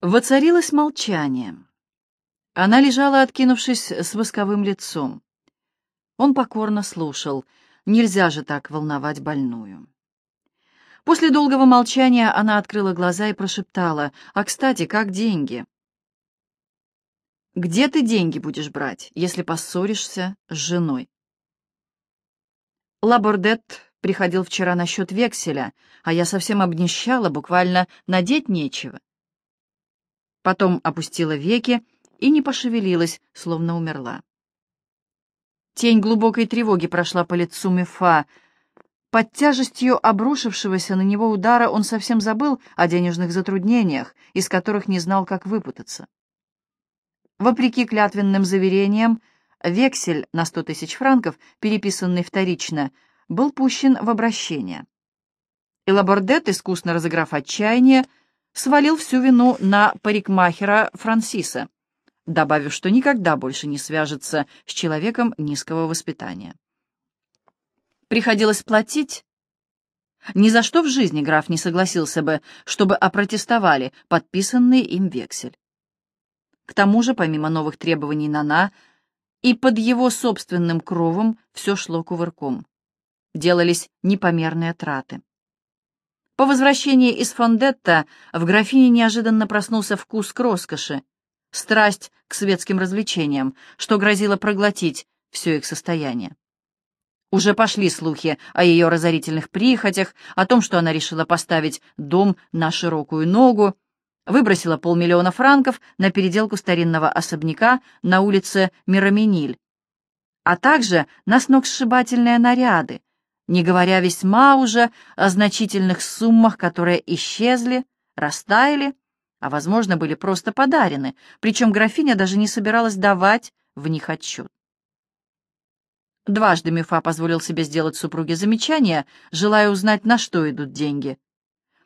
Воцарилось молчание. Она лежала, откинувшись с восковым лицом. Он покорно слушал. Нельзя же так волновать больную. После долгого молчания она открыла глаза и прошептала, «А, кстати, как деньги?» «Где ты деньги будешь брать, если поссоришься с женой?» Лабордет приходил вчера насчет векселя, а я совсем обнищала, буквально надеть нечего потом опустила веки и не пошевелилась, словно умерла. Тень глубокой тревоги прошла по лицу Мефа. Под тяжестью обрушившегося на него удара он совсем забыл о денежных затруднениях, из которых не знал, как выпутаться. Вопреки клятвенным заверениям, вексель на сто тысяч франков, переписанный вторично, был пущен в обращение. И Лабордет, искусно разыграв отчаяние, свалил всю вину на парикмахера Франсиса, добавив, что никогда больше не свяжется с человеком низкого воспитания. Приходилось платить. Ни за что в жизни граф не согласился бы, чтобы опротестовали подписанный им вексель. К тому же, помимо новых требований Нана, и под его собственным кровом все шло кувырком. Делались непомерные траты. По возвращении из Фондетта в графине неожиданно проснулся вкус к роскоши, страсть к светским развлечениям, что грозило проглотить все их состояние. Уже пошли слухи о ее разорительных прихотях, о том, что она решила поставить дом на широкую ногу, выбросила полмиллиона франков на переделку старинного особняка на улице Мираминиль, а также на сногсшибательные наряды, не говоря весьма уже о значительных суммах, которые исчезли, растаяли, а, возможно, были просто подарены, причем графиня даже не собиралась давать в них отчет. Дважды Мифа позволил себе сделать супруге замечание, желая узнать, на что идут деньги.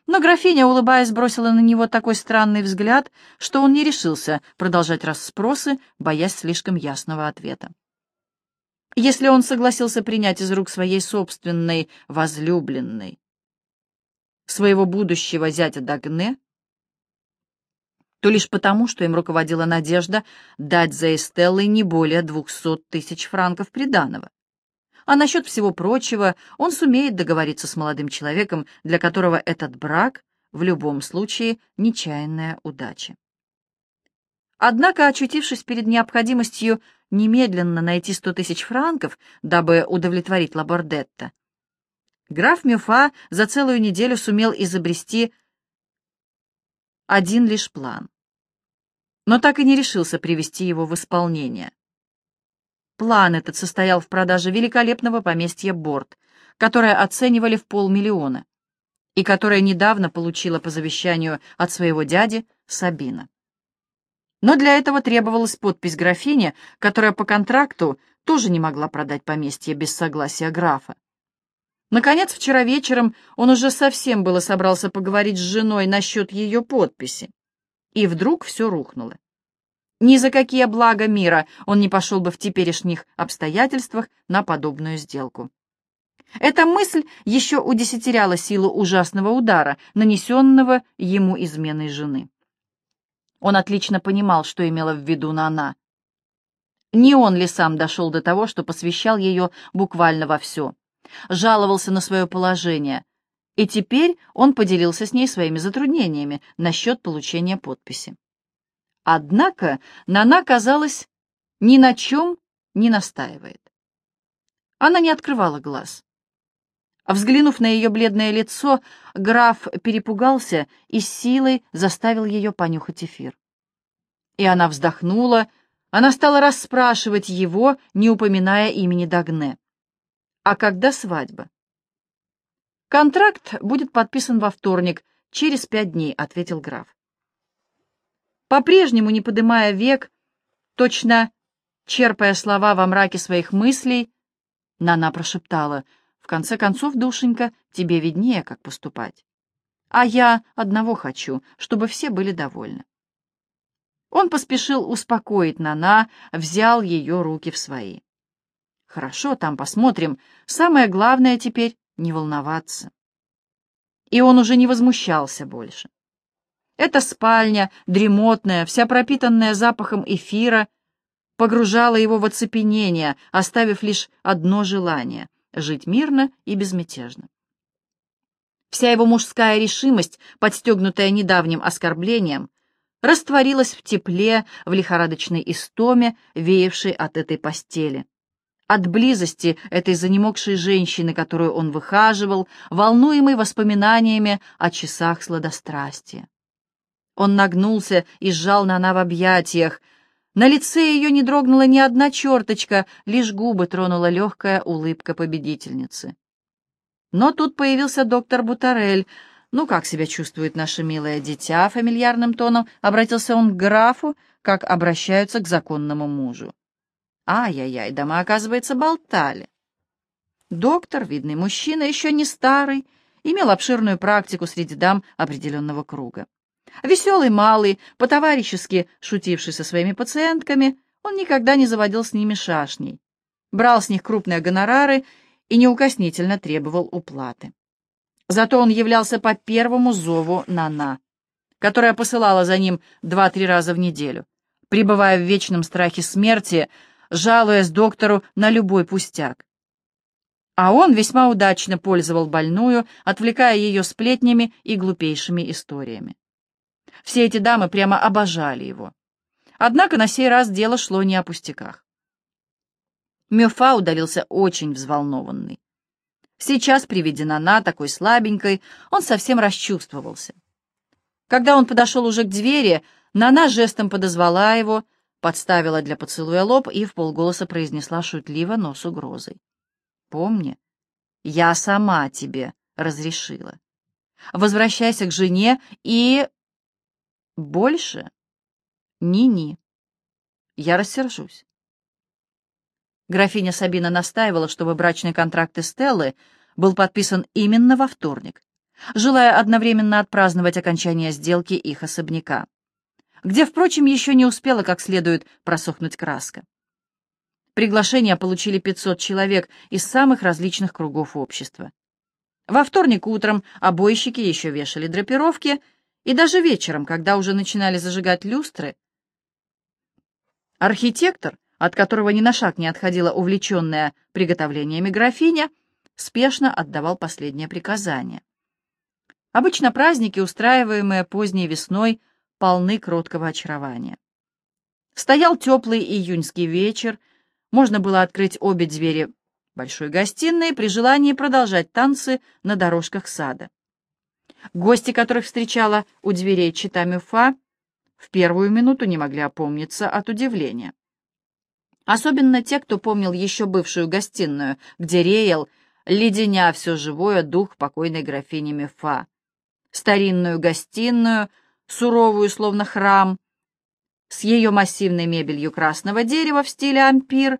Но графиня, улыбаясь, бросила на него такой странный взгляд, что он не решился продолжать расспросы, боясь слишком ясного ответа. Если он согласился принять из рук своей собственной возлюбленной своего будущего зятя Дагне, то лишь потому, что им руководила надежда дать за Эстеллой не более двухсот тысяч франков приданого. А насчет всего прочего он сумеет договориться с молодым человеком, для которого этот брак в любом случае нечаянная удача. Однако, очутившись перед необходимостью немедленно найти сто тысяч франков, дабы удовлетворить Лабордетта, граф Мюфа за целую неделю сумел изобрести один лишь план, но так и не решился привести его в исполнение. План этот состоял в продаже великолепного поместья Борт, которое оценивали в полмиллиона, и которое недавно получила по завещанию от своего дяди Сабина. Но для этого требовалась подпись графини, которая по контракту тоже не могла продать поместье без согласия графа. Наконец, вчера вечером он уже совсем было собрался поговорить с женой насчет ее подписи. И вдруг все рухнуло. Ни за какие блага мира он не пошел бы в теперешних обстоятельствах на подобную сделку. Эта мысль еще удесятеряла силу ужасного удара, нанесенного ему изменой жены. Он отлично понимал, что имела в виду Нана. Не он ли сам дошел до того, что посвящал ее буквально во все, жаловался на свое положение, и теперь он поделился с ней своими затруднениями насчет получения подписи. Однако Нана, казалось, ни на чем не настаивает. Она не открывала глаз. Взглянув на ее бледное лицо, граф перепугался и силой заставил ее понюхать эфир. И она вздохнула, она стала расспрашивать его, не упоминая имени Дагне. «А когда свадьба?» «Контракт будет подписан во вторник, через пять дней», — ответил граф. По-прежнему, не подымая век, точно черпая слова во мраке своих мыслей, Нана прошептала — в конце концов, душенька, тебе виднее, как поступать. А я одного хочу, чтобы все были довольны. Он поспешил успокоить Нана, взял ее руки в свои. Хорошо, там посмотрим. Самое главное теперь — не волноваться. И он уже не возмущался больше. Эта спальня, дремотная, вся пропитанная запахом эфира, погружала его в оцепенение, оставив лишь одно желание — жить мирно и безмятежно. Вся его мужская решимость, подстегнутая недавним оскорблением, растворилась в тепле, в лихорадочной истоме, веявшей от этой постели. От близости этой занемогшей женщины, которую он выхаживал, волнуемый воспоминаниями о часах сладострастия. Он нагнулся и сжал Нана в объятиях. На лице ее не дрогнула ни одна черточка, лишь губы тронула легкая улыбка победительницы. Но тут появился доктор Бутарель. «Ну, как себя чувствует наше милое дитя?» — фамильярным тоном обратился он к графу, как обращаются к законному мужу. «Ай-яй-яй, да мы, оказывается, болтали». Доктор, видный мужчина, еще не старый, имел обширную практику среди дам определенного круга. Веселый, малый, по-товарищески шутивший со своими пациентками, он никогда не заводил с ними шашней, брал с них крупные гонорары и неукоснительно требовал уплаты. Зато он являлся по первому зову Нана, которая посылала за ним два-три раза в неделю, пребывая в вечном страхе смерти, жалуясь доктору на любой пустяк. А он весьма удачно пользовал больную, отвлекая ее сплетнями и глупейшими историями. Все эти дамы прямо обожали его. Однако на сей раз дело шло не о пустяках. Мюфа удалился очень взволнованный. Сейчас, при виде Нана, такой слабенькой, он совсем расчувствовался. Когда он подошел уже к двери, Нана жестом подозвала его, подставила для поцелуя лоб и в полголоса произнесла шутливо, но с угрозой. «Помни, я сама тебе разрешила. Возвращайся к жене и...» «Больше? Ни-ни. Я рассержусь. Графиня Сабина настаивала, чтобы брачный контракт Эстеллы был подписан именно во вторник, желая одновременно отпраздновать окончание сделки их особняка, где, впрочем, еще не успела как следует просохнуть краска. Приглашения получили 500 человек из самых различных кругов общества. Во вторник утром обойщики еще вешали драпировки, и даже вечером, когда уже начинали зажигать люстры, архитектор от которого ни на шаг не отходила увлеченная приготовлениями графиня, спешно отдавал последнее приказание. Обычно праздники, устраиваемые поздней весной, полны кроткого очарования. Стоял теплый июньский вечер, можно было открыть обе двери большой гостиной при желании продолжать танцы на дорожках сада. Гости, которых встречала у дверей чита Мюфа, в первую минуту не могли опомниться от удивления. Особенно те, кто помнил еще бывшую гостиную, где реял, леденя все живое, дух покойной графини Мефа. Старинную гостиную, суровую, словно храм, с ее массивной мебелью красного дерева в стиле ампир,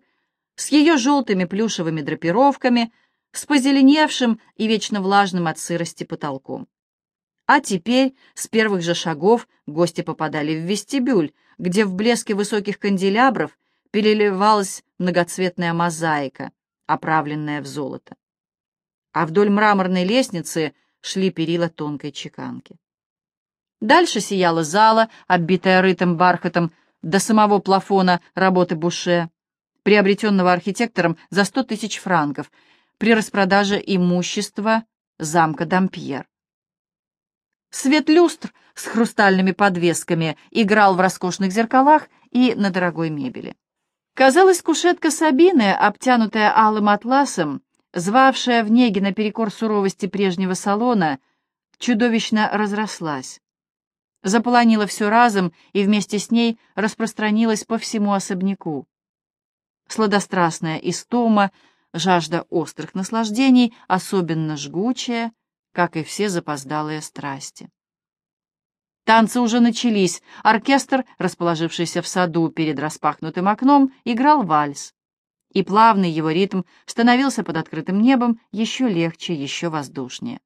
с ее желтыми плюшевыми драпировками, с позеленевшим и вечно влажным от сырости потолком. А теперь, с первых же шагов, гости попадали в вестибюль, где в блеске высоких канделябров переливалась многоцветная мозаика, оправленная в золото. А вдоль мраморной лестницы шли перила тонкой чеканки. Дальше сияла зала, оббитая рытым бархатом до самого плафона работы Буше, приобретенного архитектором за сто тысяч франков при распродаже имущества замка Дампьер. Свет люстр с хрустальными подвесками играл в роскошных зеркалах и на дорогой мебели. Казалось, кушетка Сабины, обтянутая алым атласом, звавшая в неге наперекор суровости прежнего салона, чудовищно разрослась. Заполонила все разом и вместе с ней распространилась по всему особняку. Сладострастная истома, жажда острых наслаждений, особенно жгучая, как и все запоздалые страсти. Танцы уже начались. Оркестр, расположившийся в саду перед распахнутым окном, играл вальс. И плавный его ритм становился под открытым небом еще легче, еще воздушнее.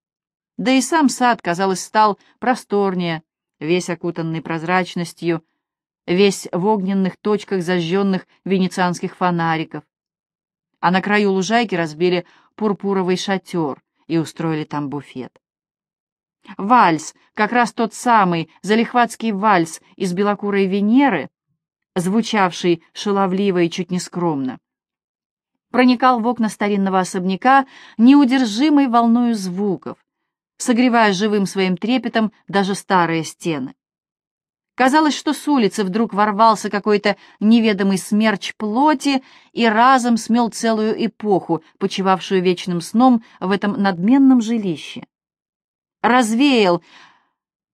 Да и сам сад, казалось, стал просторнее, весь окутанный прозрачностью, весь в огненных точках зажженных венецианских фонариков. А на краю лужайки разбили пурпуровый шатер и устроили там буфет. Вальс, как раз тот самый залихватский вальс из белокурой Венеры, звучавший шаловливо и чуть не скромно, проникал в окна старинного особняка неудержимой волною звуков, согревая живым своим трепетом даже старые стены. Казалось, что с улицы вдруг ворвался какой-то неведомый смерч плоти и разом смел целую эпоху, почивавшую вечным сном в этом надменном жилище. Развеял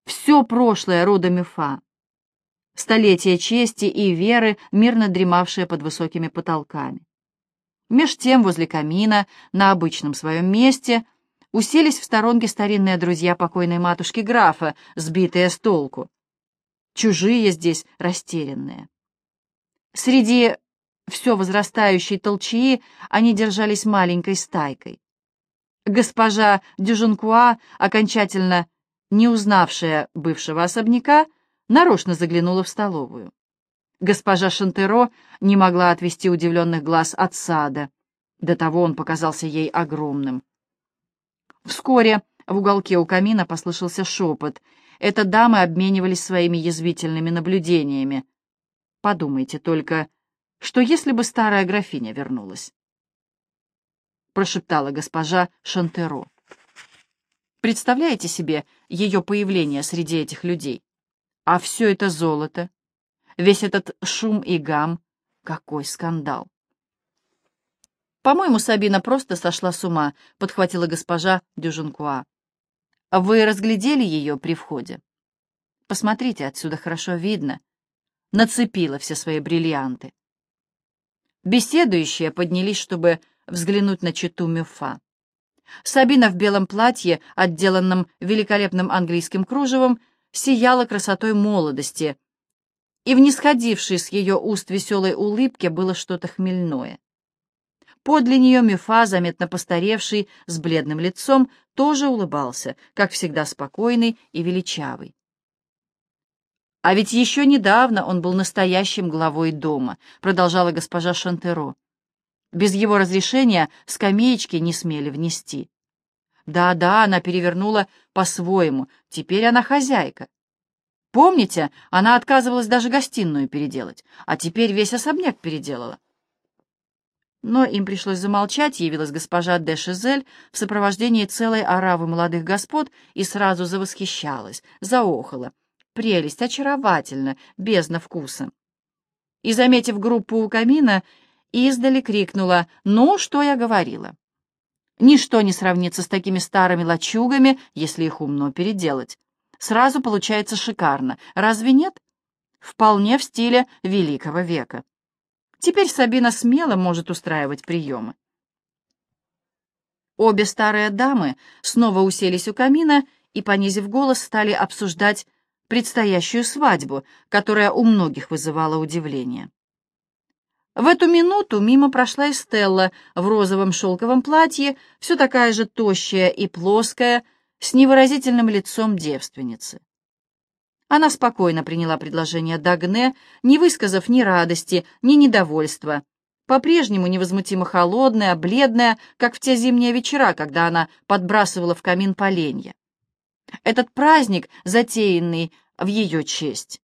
все прошлое рода Мюфа, столетия чести и веры, мирно дремавшие под высокими потолками. Меж тем возле камина, на обычном своем месте, уселись в сторонке старинные друзья покойной матушки графа, сбитые с толку чужие здесь растерянные. Среди все возрастающей толчии они держались маленькой стайкой. Госпожа Дюженкуа, окончательно не узнавшая бывшего особняка, нарочно заглянула в столовую. Госпожа Шантеро не могла отвести удивленных глаз от сада. До того он показался ей огромным. Вскоре в уголке у камина послышался шепот, это дамы обменивались своими язвительными наблюдениями. Подумайте только, что если бы старая графиня вернулась? Прошептала госпожа Шантеро. Представляете себе ее появление среди этих людей? А все это золото, весь этот шум и гам, какой скандал! «По-моему, Сабина просто сошла с ума», — подхватила госпожа Дюженкуа. Вы разглядели ее при входе? Посмотрите, отсюда хорошо видно. Нацепила все свои бриллианты. Беседующие поднялись, чтобы взглянуть на читу Мюфа. Сабина в белом платье, отделанном великолепным английским кружевом, сияла красотой молодости, и в нисходившей с ее уст веселой улыбке было что-то хмельное. Подле нее Мюфа, заметно постаревший, с бледным лицом, тоже улыбался, как всегда спокойный и величавый. «А ведь еще недавно он был настоящим главой дома», — продолжала госпожа Шантеро. «Без его разрешения скамеечки не смели внести». «Да-да, она перевернула по-своему, теперь она хозяйка. Помните, она отказывалась даже гостиную переделать, а теперь весь особняк переделала. Но им пришлось замолчать, явилась госпожа де Шизель в сопровождении целой оравы молодых господ и сразу завосхищалась, заохала. Прелесть, очаровательно, бездна вкуса. И, заметив группу у камина, издали крикнула «Ну, что я говорила?» Ничто не сравнится с такими старыми лачугами, если их умно переделать. Сразу получается шикарно, разве нет? Вполне в стиле Великого века. Теперь Сабина смело может устраивать приемы. Обе старые дамы снова уселись у камина и, понизив голос, стали обсуждать предстоящую свадьбу, которая у многих вызывала удивление. В эту минуту мимо прошла Эстелла в розовом шелковом платье, все такая же тощая и плоская, с невыразительным лицом девственницы. Она спокойно приняла предложение Дагне, не высказав ни радости, ни недовольства. По-прежнему невозмутимо холодная, бледная, как в те зимние вечера, когда она подбрасывала в камин поленья. Этот праздник, затеянный в ее честь.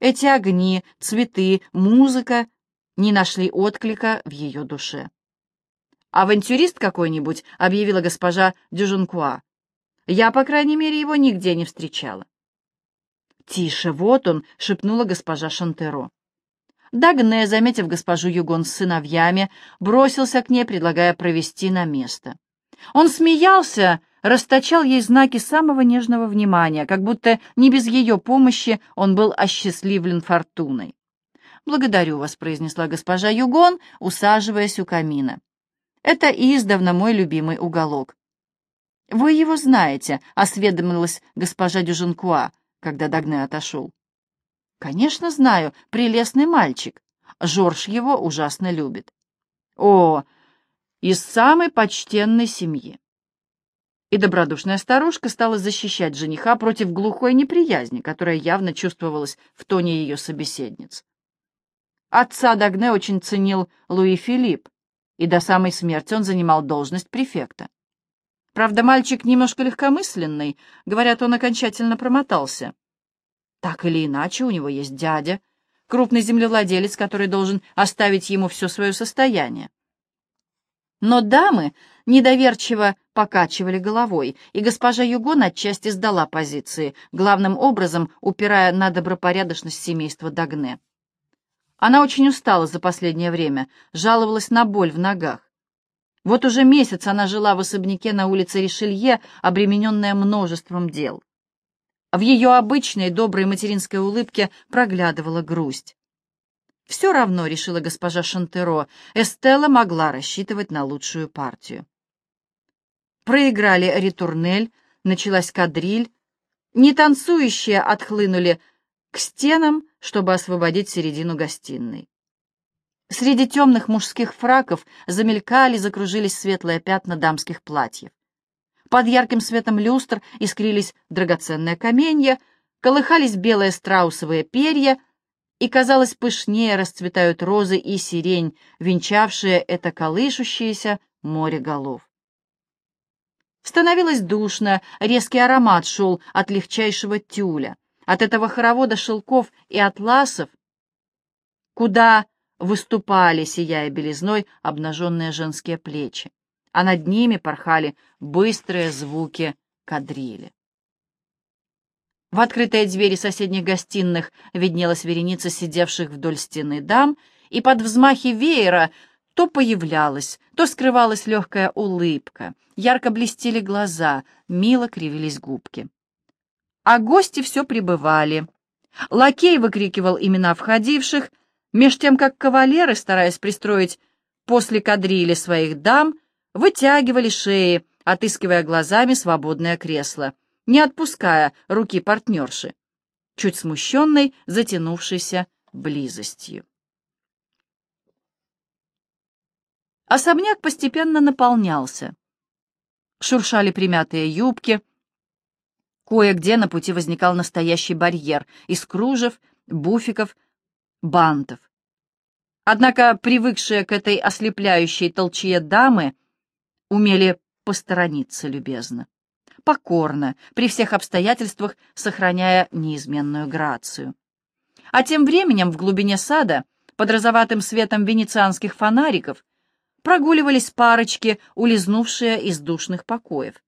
Эти огни, цветы, музыка не нашли отклика в ее душе. «Авантюрист какой-нибудь», — объявила госпожа Дюженкуа. «Я, по крайней мере, его нигде не встречала». «Тише, вот он!» — шепнула госпожа Шантеро. Дагне, заметив госпожу Югон с сыновьями, бросился к ней, предлагая провести на место. Он смеялся, расточал ей знаки самого нежного внимания, как будто не без ее помощи он был осчастливлен фортуной. «Благодарю вас», — произнесла госпожа Югон, усаживаясь у камина. «Это издавна мой любимый уголок». «Вы его знаете», — осведомилась госпожа Дюженкуа когда Дагне отошел. «Конечно знаю, прелестный мальчик. Жорж его ужасно любит. О, из самой почтенной семьи». И добродушная старушка стала защищать жениха против глухой неприязни, которая явно чувствовалась в тоне ее собеседниц. Отца Дагне очень ценил Луи Филипп, и до самой смерти он занимал должность префекта. Правда, мальчик немножко легкомысленный, говорят, он окончательно промотался. Так или иначе, у него есть дядя, крупный землевладелец, который должен оставить ему все свое состояние. Но дамы недоверчиво покачивали головой, и госпожа Югон отчасти сдала позиции, главным образом упирая на добропорядочность семейства Дагне. Она очень устала за последнее время, жаловалась на боль в ногах. Вот уже месяц она жила в особняке на улице Ришелье, обремененная множеством дел. В ее обычной доброй материнской улыбке проглядывала грусть. Все равно, решила госпожа Шантеро, Эстелла могла рассчитывать на лучшую партию. Проиграли ретурнель, началась кадриль, не танцующие отхлынули к стенам, чтобы освободить середину гостиной. Среди темных мужских фраков замелькали, закружились светлые пятна дамских платьев. Под ярким светом люстр искрились драгоценные каменья, колыхались белые страусовые перья, и, казалось, пышнее расцветают розы и сирень, венчавшие это колышущееся море голов. Становилось душно, резкий аромат шел от легчайшего тюля, от этого хоровода шелков и атласов, куда выступали, сияя белизной, обнаженные женские плечи, а над ними порхали быстрые звуки кадрили. В открытые двери соседних гостиных виднелась вереница сидевших вдоль стены дам, и под взмахи веера то появлялась, то скрывалась легкая улыбка, ярко блестели глаза, мило кривились губки. А гости все прибывали. Лакей выкрикивал имена входивших, Меж тем, как кавалеры, стараясь пристроить после кадрили своих дам, вытягивали шеи, отыскивая глазами свободное кресло, не отпуская руки партнерши, чуть смущенной, затянувшейся близостью. Особняк постепенно наполнялся. Шуршали примятые юбки. Кое-где на пути возникал настоящий барьер из кружев, буфиков, бантов. Однако привыкшие к этой ослепляющей толчье дамы умели посторониться любезно, покорно, при всех обстоятельствах сохраняя неизменную грацию. А тем временем в глубине сада, под розоватым светом венецианских фонариков, прогуливались парочки, улизнувшие из душных покоев.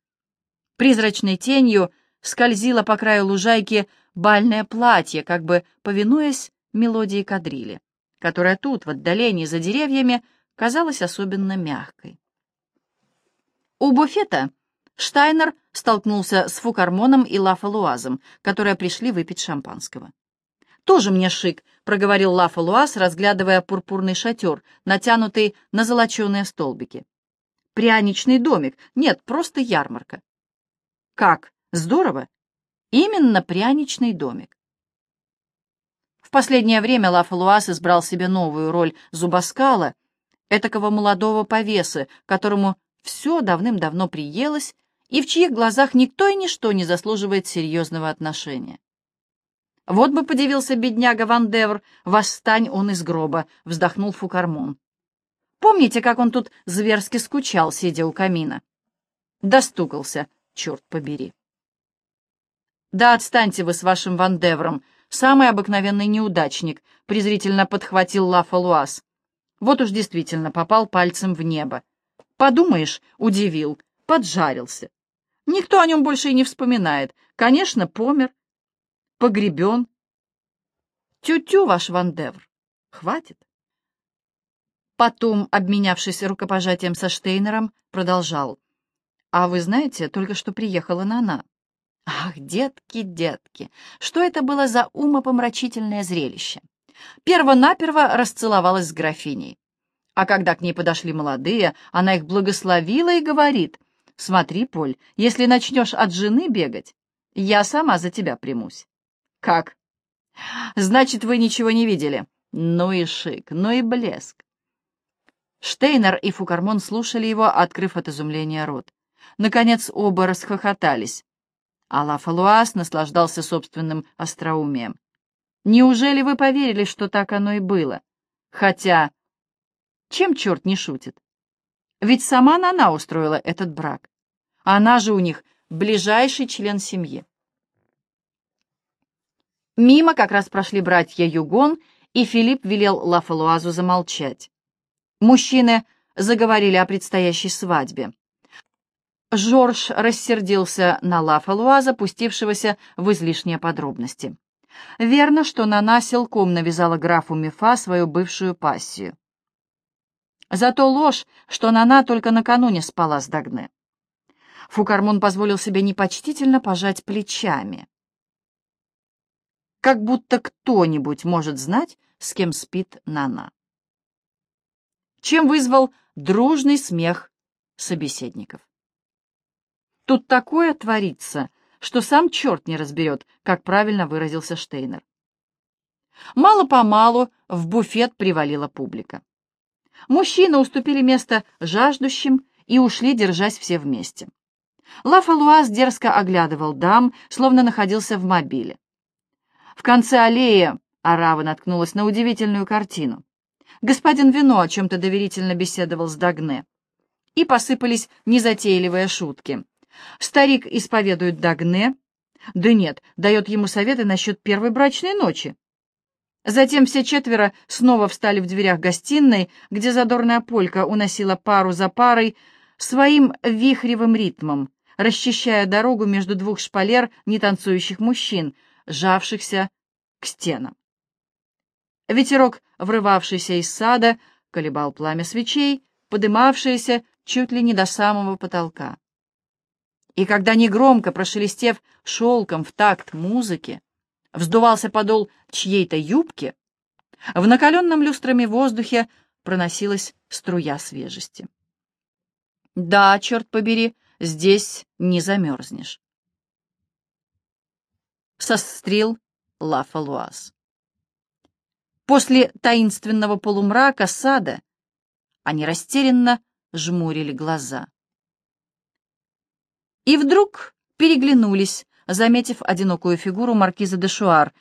Призрачной тенью скользило по краю лужайки бальное платье, как бы повинуясь мелодии кадрили, которая тут, в отдалении за деревьями, казалась особенно мягкой. У буфета Штайнер столкнулся с Фукармоном и Лафалуазом, которые пришли выпить шампанского. «Тоже мне шик», — проговорил Лафалуаз, разглядывая пурпурный шатер, натянутый на золоченые столбики. «Пряничный домик. Нет, просто ярмарка». «Как? Здорово!» «Именно пряничный домик последнее время Лафалуас избрал себе новую роль зубоскала, этакого молодого повесы, которому все давным-давно приелось и в чьих глазах никто и ничто не заслуживает серьезного отношения. «Вот бы подивился бедняга Ван Девр, восстань он из гроба», — вздохнул Фукармон. «Помните, как он тут зверски скучал, сидя у камина?» Достукался, черт побери. «Да отстаньте вы с вашим Ван Девром», Самый обыкновенный неудачник, презрительно подхватил Луас. Вот уж действительно попал пальцем в небо. Подумаешь, удивил, поджарился. Никто о нем больше и не вспоминает. Конечно, помер, погребен. Тю-тю, ваш Вандевр. Хватит. Потом, обменявшись рукопожатием со Штейнером, продолжал. «А вы знаете, только что приехала Нана. Ах, детки, детки, что это было за умопомрачительное зрелище? Первонаперво расцеловалась с графиней. А когда к ней подошли молодые, она их благословила и говорит, «Смотри, Поль, если начнешь от жены бегать, я сама за тебя примусь». «Как?» «Значит, вы ничего не видели. Ну и шик, ну и блеск». Штейнер и Фукармон слушали его, открыв от изумления рот. Наконец оба расхохотались. А Фалуас наслаждался собственным остроумием. Неужели вы поверили, что так оно и было? Хотя, чем черт не шутит? Ведь сама Нана устроила этот брак. Она же у них ближайший член семьи. Мимо как раз прошли братья Югон, и Филипп велел Лафалуазу замолчать. Мужчины заговорили о предстоящей свадьбе. Жорж рассердился на Лафалуаза, пустившегося в излишние подробности. Верно, что Нана силком навязала графу Мефа свою бывшую пассию. Зато ложь, что Нана только накануне спала с Дагне. Фукармон позволил себе непочтительно пожать плечами. Как будто кто-нибудь может знать, с кем спит Нана. Чем вызвал дружный смех собеседников. Тут такое творится, что сам черт не разберет, как правильно выразился Штейнер. Мало-помалу в буфет привалила публика. Мужчины уступили место жаждущим и ушли, держась все вместе. Лафалуаз дерзко оглядывал дам, словно находился в мобиле. В конце аллеи Арава наткнулась на удивительную картину. Господин Вино о чем-то доверительно беседовал с Дагне. И посыпались незатейливые шутки. Старик исповедует Дагне. Да нет, дает ему советы насчет первой брачной ночи. Затем все четверо снова встали в дверях гостиной, где задорная полька уносила пару за парой своим вихревым ритмом, расчищая дорогу между двух шпалер нетанцующих мужчин, сжавшихся к стенам. Ветерок, врывавшийся из сада, колебал пламя свечей, подымавшееся чуть ли не до самого потолка. И когда негромко, прошелестев шелком в такт музыки, вздувался подол чьей-то юбки, в накаленном люстрами воздухе проносилась струя свежести. Да, черт побери, здесь не замерзнешь. Сострил Лафалуаз. После таинственного полумрака сада они растерянно жмурили глаза. И вдруг переглянулись, заметив одинокую фигуру маркиза де Шуар,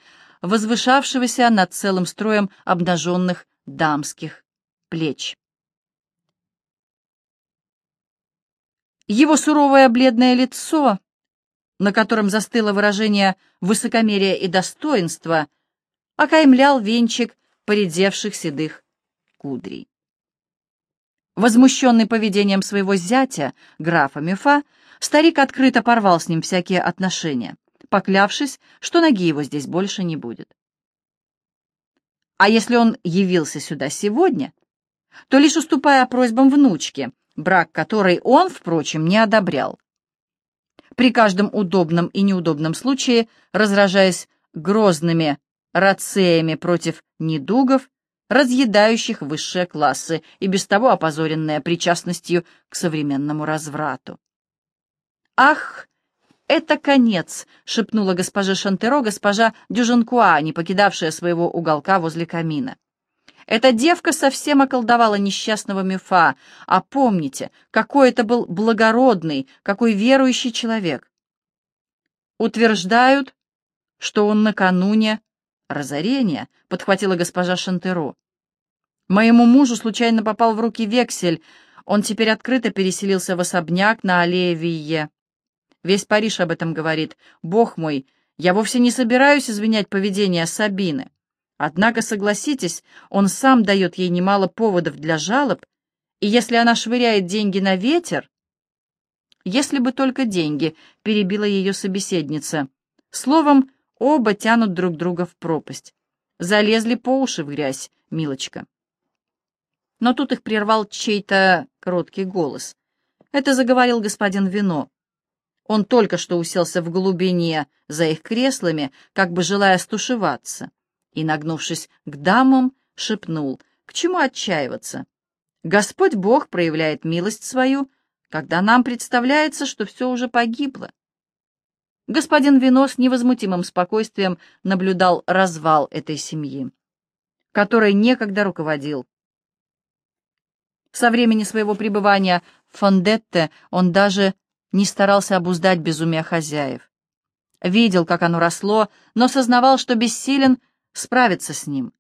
возвышавшегося над целым строем обнаженных дамских плеч. Его суровое бледное лицо, на котором застыло выражение высокомерия и достоинства, окаймлял венчик поредевших седых кудрей. Возмущенный поведением своего зятя, графа Мюфа, старик открыто порвал с ним всякие отношения, поклявшись, что ноги его здесь больше не будет. А если он явился сюда сегодня, то лишь уступая просьбам внучки, брак которой он, впрочем, не одобрял. При каждом удобном и неудобном случае, разражаясь грозными рацеями против недугов, разъедающих высшие классы и без того опозоренные причастностью к современному разврату. «Ах, это конец!» — шепнула госпожа Шантеро, госпожа Дюженкуа, не покидавшая своего уголка возле камина. Эта девка совсем околдовала несчастного Мюфа, а помните, какой это был благородный, какой верующий человек. Утверждают, что он накануне разорения, подхватила госпожа Шантеро. Моему мужу случайно попал в руки вексель, он теперь открыто переселился в особняк на аллее Вие. Весь Париж об этом говорит. Бог мой, я вовсе не собираюсь извинять поведение Сабины. Однако, согласитесь, он сам дает ей немало поводов для жалоб, и если она швыряет деньги на ветер... Если бы только деньги, перебила ее собеседница. Словом, оба тянут друг друга в пропасть. Залезли по уши в грязь, милочка. Но тут их прервал чей-то короткий голос. Это заговорил господин Вино. Он только что уселся в глубине за их креслами, как бы желая стушеваться, и, нагнувшись к дамам, шепнул, к чему отчаиваться. Господь Бог проявляет милость свою, когда нам представляется, что все уже погибло. Господин Вино с невозмутимым спокойствием наблюдал развал этой семьи, которой некогда руководил. Со времени своего пребывания в Фондетте он даже не старался обуздать безумие хозяев. Видел, как оно росло, но сознавал, что бессилен справиться с ним.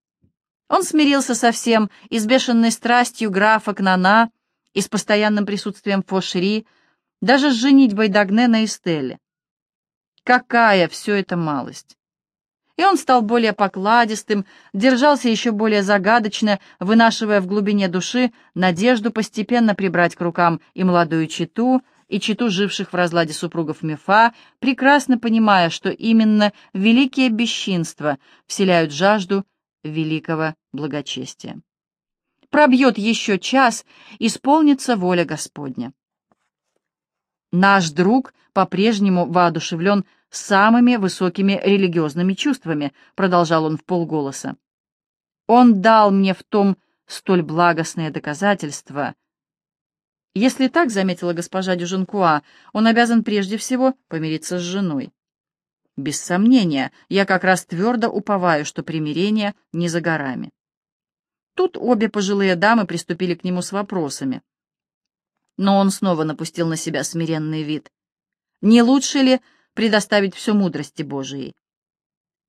Он смирился со всем и с бешеной страстью графа Кнана, и с постоянным присутствием Фошери, даже с женитьбой Дагне на Эстелле. Какая все это малость! И он стал более покладистым, держался еще более загадочно, вынашивая в глубине души надежду постепенно прибрать к рукам и молодую читу, и читу живших в разладе супругов Мефа, прекрасно понимая, что именно великие бесчинства вселяют жажду великого благочестия. Пробьет еще час, исполнится воля Господня. Наш друг по-прежнему воодушевлен самыми высокими религиозными чувствами, продолжал он в полголоса. Он дал мне в том столь благостное доказательство. Если так, заметила госпожа Дюженкуа, он обязан прежде всего помириться с женой. Без сомнения, я как раз твердо уповаю, что примирение не за горами. Тут обе пожилые дамы приступили к нему с вопросами. Но он снова напустил на себя смиренный вид. Не лучше ли предоставить все мудрости Божией?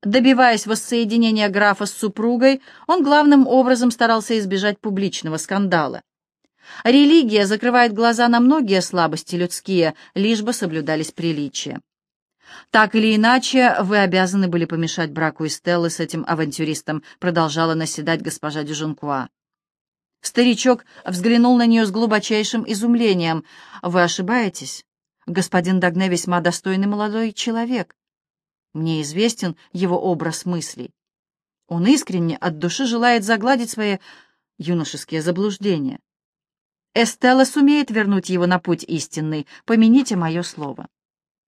Добиваясь воссоединения графа с супругой, он главным образом старался избежать публичного скандала. Религия закрывает глаза на многие слабости людские, лишь бы соблюдались приличия. «Так или иначе, вы обязаны были помешать браку Эстеллы с этим авантюристом», продолжала наседать госпожа Дюженкуа. Старичок взглянул на нее с глубочайшим изумлением. «Вы ошибаетесь. Господин Дагне весьма достойный молодой человек. Мне известен его образ мыслей. Он искренне от души желает загладить свои юношеские заблуждения. Эстелла сумеет вернуть его на путь истинный, помяните мое слово».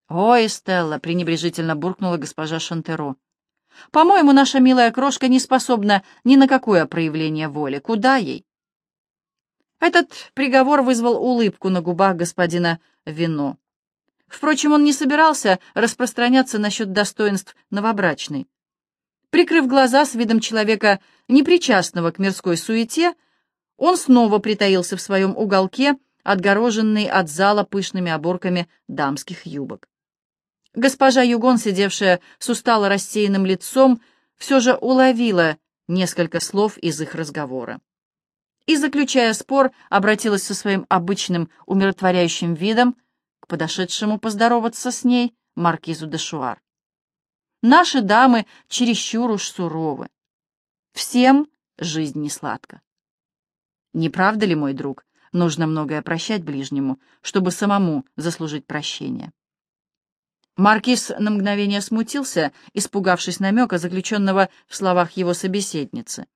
«Ой, Стелла!» — пренебрежительно буркнула госпожа Шантеро. «По-моему, наша милая крошка не способна ни на какое проявление воли. Куда ей?» Этот приговор вызвал улыбку на губах господина Вино. Впрочем, он не собирался распространяться насчет достоинств новобрачной. Прикрыв глаза с видом человека, непричастного к мирской суете, он снова притаился в своем уголке, отгороженный от зала пышными оборками дамских юбок. Госпожа Югон, сидевшая с устало рассеянным лицом, все же уловила несколько слов из их разговора. И, заключая спор, обратилась со своим обычным умиротворяющим видом к подошедшему поздороваться с ней маркизу де Шуар. «Наши дамы чересчур уж суровы. Всем жизнь не сладка. Не правда ли, мой друг, нужно многое прощать ближнему, чтобы самому заслужить прощение?» Маркиз на мгновение смутился, испугавшись намека, заключенного в словах его собеседницы.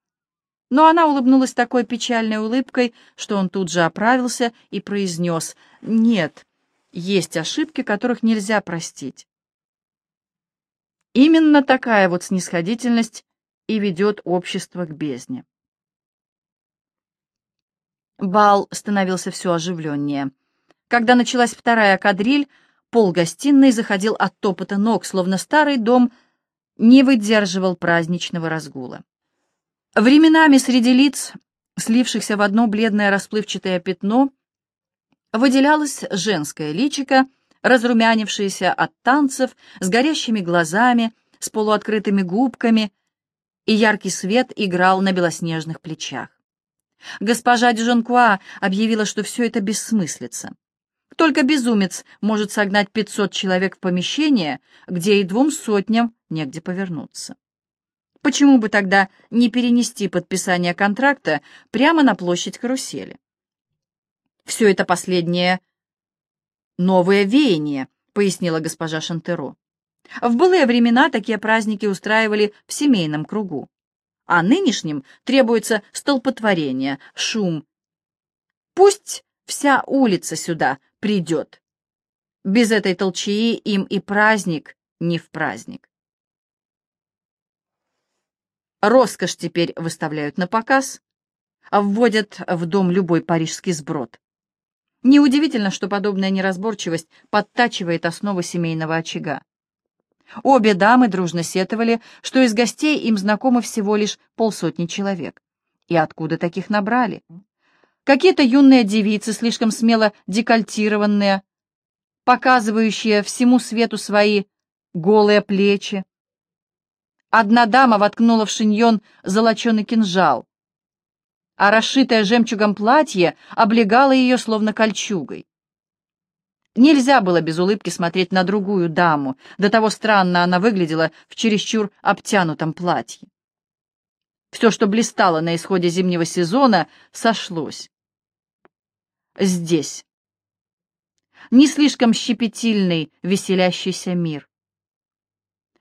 Но она улыбнулась такой печальной улыбкой, что он тут же оправился и произнес «Нет, есть ошибки, которых нельзя простить». Именно такая вот снисходительность и ведет общество к бездне. Бал становился все оживленнее. Когда началась вторая кадриль, Пол гостиной заходил от топота ног, словно старый дом не выдерживал праздничного разгула. Временами среди лиц, слившихся в одно бледное расплывчатое пятно, выделялось женское личико, разрумянившееся от танцев, с горящими глазами, с полуоткрытыми губками, и яркий свет играл на белоснежных плечах. Госпожа Дюжонкуа объявила, что все это бессмыслица. Только безумец может согнать 500 человек в помещение, где и двум сотням негде повернуться. Почему бы тогда не перенести подписание контракта прямо на площадь карусели? Все это последнее новое веяние, пояснила госпожа Шантеро. В былые времена такие праздники устраивали в семейном кругу, а нынешним требуется столпотворение, шум. Пусть вся улица сюда придет. Без этой толчаи им и праздник не в праздник. Роскошь теперь выставляют на показ, а вводят в дом любой парижский сброд. Неудивительно, что подобная неразборчивость подтачивает основы семейного очага. Обе дамы дружно сетовали, что из гостей им знакомы всего лишь полсотни человек. И откуда таких набрали? Какие-то юные девицы, слишком смело декольтированные, показывающие всему свету свои голые плечи. Одна дама воткнула в шиньон золоченый кинжал, а расшитое жемчугом платье облегало ее словно кольчугой. Нельзя было без улыбки смотреть на другую даму, до того странно она выглядела в чересчур обтянутом платье. Все, что блистало на исходе зимнего сезона, сошлось. Здесь. Не слишком щепетильный, веселящийся мир.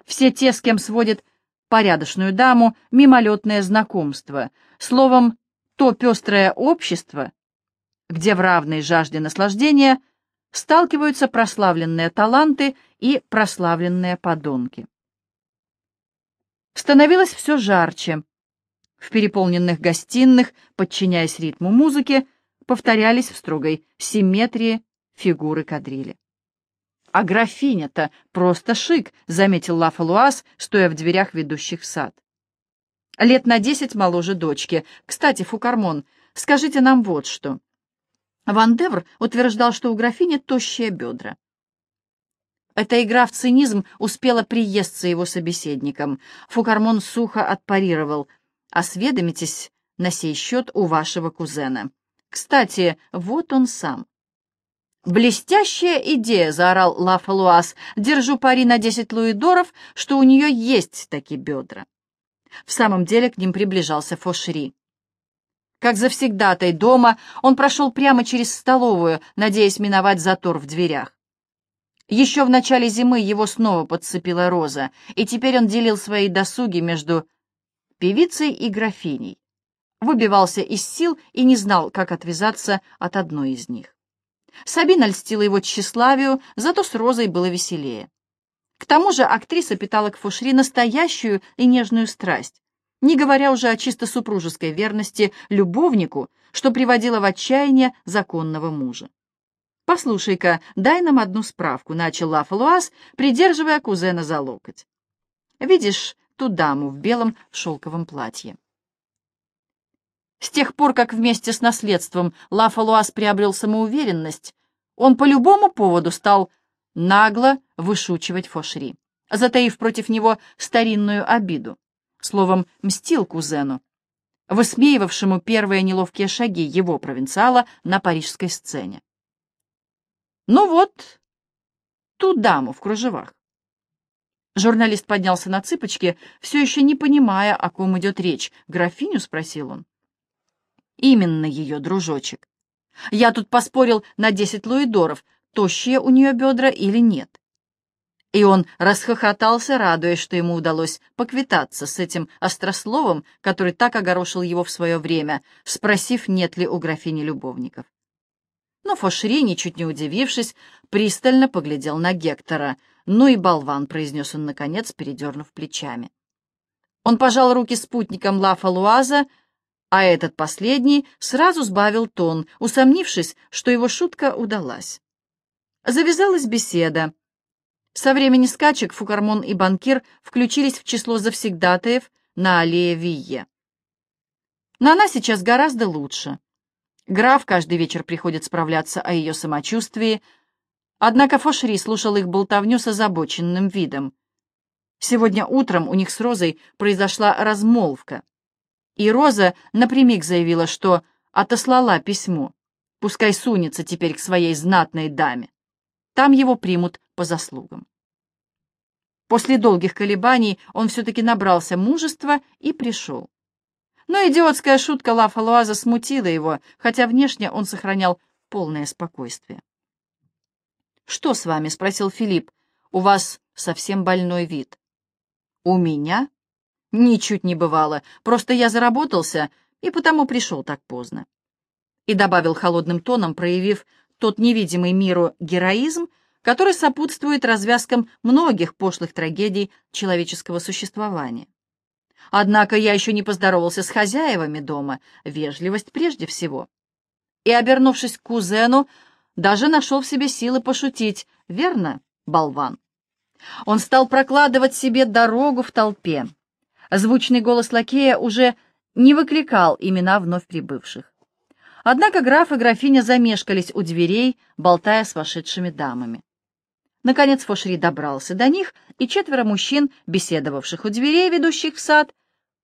Все те, с кем сводит порядочную даму, мимолетное знакомство, словом, то пестрое общество, где в равной жажде наслаждения сталкиваются прославленные таланты и прославленные подонки. Становилось все жарче. В переполненных гостиных, подчиняясь ритму музыки, повторялись в строгой симметрии фигуры кадрили. «А графиня-то просто шик», — заметил Лафалуаз, стоя в дверях, ведущих в сад. «Лет на десять моложе дочки. Кстати, Фукармон, скажите нам вот что. Ван Девр утверждал, что у графини тощие бедра. Эта игра в цинизм успела приесться его собеседникам. Фукармон сухо отпарировал. «Осведомитесь на сей счет у вашего кузена. Кстати, вот он сам». «Блестящая идея!» — заорал Лафалуаз. «Держу пари на десять луидоров, что у нее есть такие бедра». В самом деле к ним приближался Фошри. Как завсегдатай дома, он прошел прямо через столовую, надеясь миновать затор в дверях. Еще в начале зимы его снова подцепила Роза, и теперь он делил свои досуги между певицей и графиней. Выбивался из сил и не знал, как отвязаться от одной из них. Сабина льстила его тщеславию, зато с Розой было веселее. К тому же актриса питала к Фушри настоящую и нежную страсть, не говоря уже о чисто супружеской верности любовнику, что приводило в отчаяние законного мужа. «Послушай-ка, дай нам одну справку», — начал Лафалуаз, придерживая кузена за локоть. «Видишь ту даму в белом шелковом платье?» С тех пор, как вместе с наследством Лафалуаз приобрел самоуверенность, он по любому поводу стал нагло вышучивать Фошри, затаив против него старинную обиду. Словом, мстил кузену, высмеивавшему первые неловкие шаги его провинциала на парижской сцене. Ну вот, ту даму в кружевах. Журналист поднялся на цыпочки, все еще не понимая, о ком идет речь. «Графиню?» — спросил он. «Именно ее, дружочек. Я тут поспорил на десять луидоров, тощие у нее бедра или нет. И он расхохотался, радуясь, что ему удалось поквитаться с этим острословом, который так огорошил его в свое время, спросив, нет ли у графини любовников. Но Фошри, ничуть не удивившись, пристально поглядел на Гектора. «Ну и болван», — произнес он, наконец, передернув плечами. Он пожал руки спутникам Лафа Луаза, а этот последний сразу сбавил тон, усомнившись, что его шутка удалась. Завязалась беседа. Со времени скачек Фукармон и банкир включились в число завсегдатаев на аллее Вие. Но она сейчас гораздо лучше. Граф каждый вечер приходит справляться о ее самочувствии, однако Фошри слушал их болтовню с озабоченным видом. Сегодня утром у них с Розой произошла размолвка, и Роза напрямик заявила, что отослала письмо, пускай сунется теперь к своей знатной даме. Там его примут по заслугам. После долгих колебаний он все-таки набрался мужества и пришел. Но идиотская шутка Лафа Луаза смутила его, хотя внешне он сохранял полное спокойствие. «Что с вами?» — спросил Филипп. «У вас совсем больной вид». «У меня?» «Ничуть не бывало. Просто я заработался и потому пришел так поздно». И добавил холодным тоном, проявив тот невидимый миру героизм, который сопутствует развязкам многих пошлых трагедий человеческого существования. Однако я еще не поздоровался с хозяевами дома, вежливость прежде всего. И, обернувшись к кузену, даже нашел в себе силы пошутить, верно, болван? Он стал прокладывать себе дорогу в толпе. Звучный голос лакея уже не выкликал имена вновь прибывших. Однако граф и графиня замешкались у дверей, болтая с вошедшими дамами. Наконец Фошри добрался до них, и четверо мужчин, беседовавших у дверей, ведущих в сад,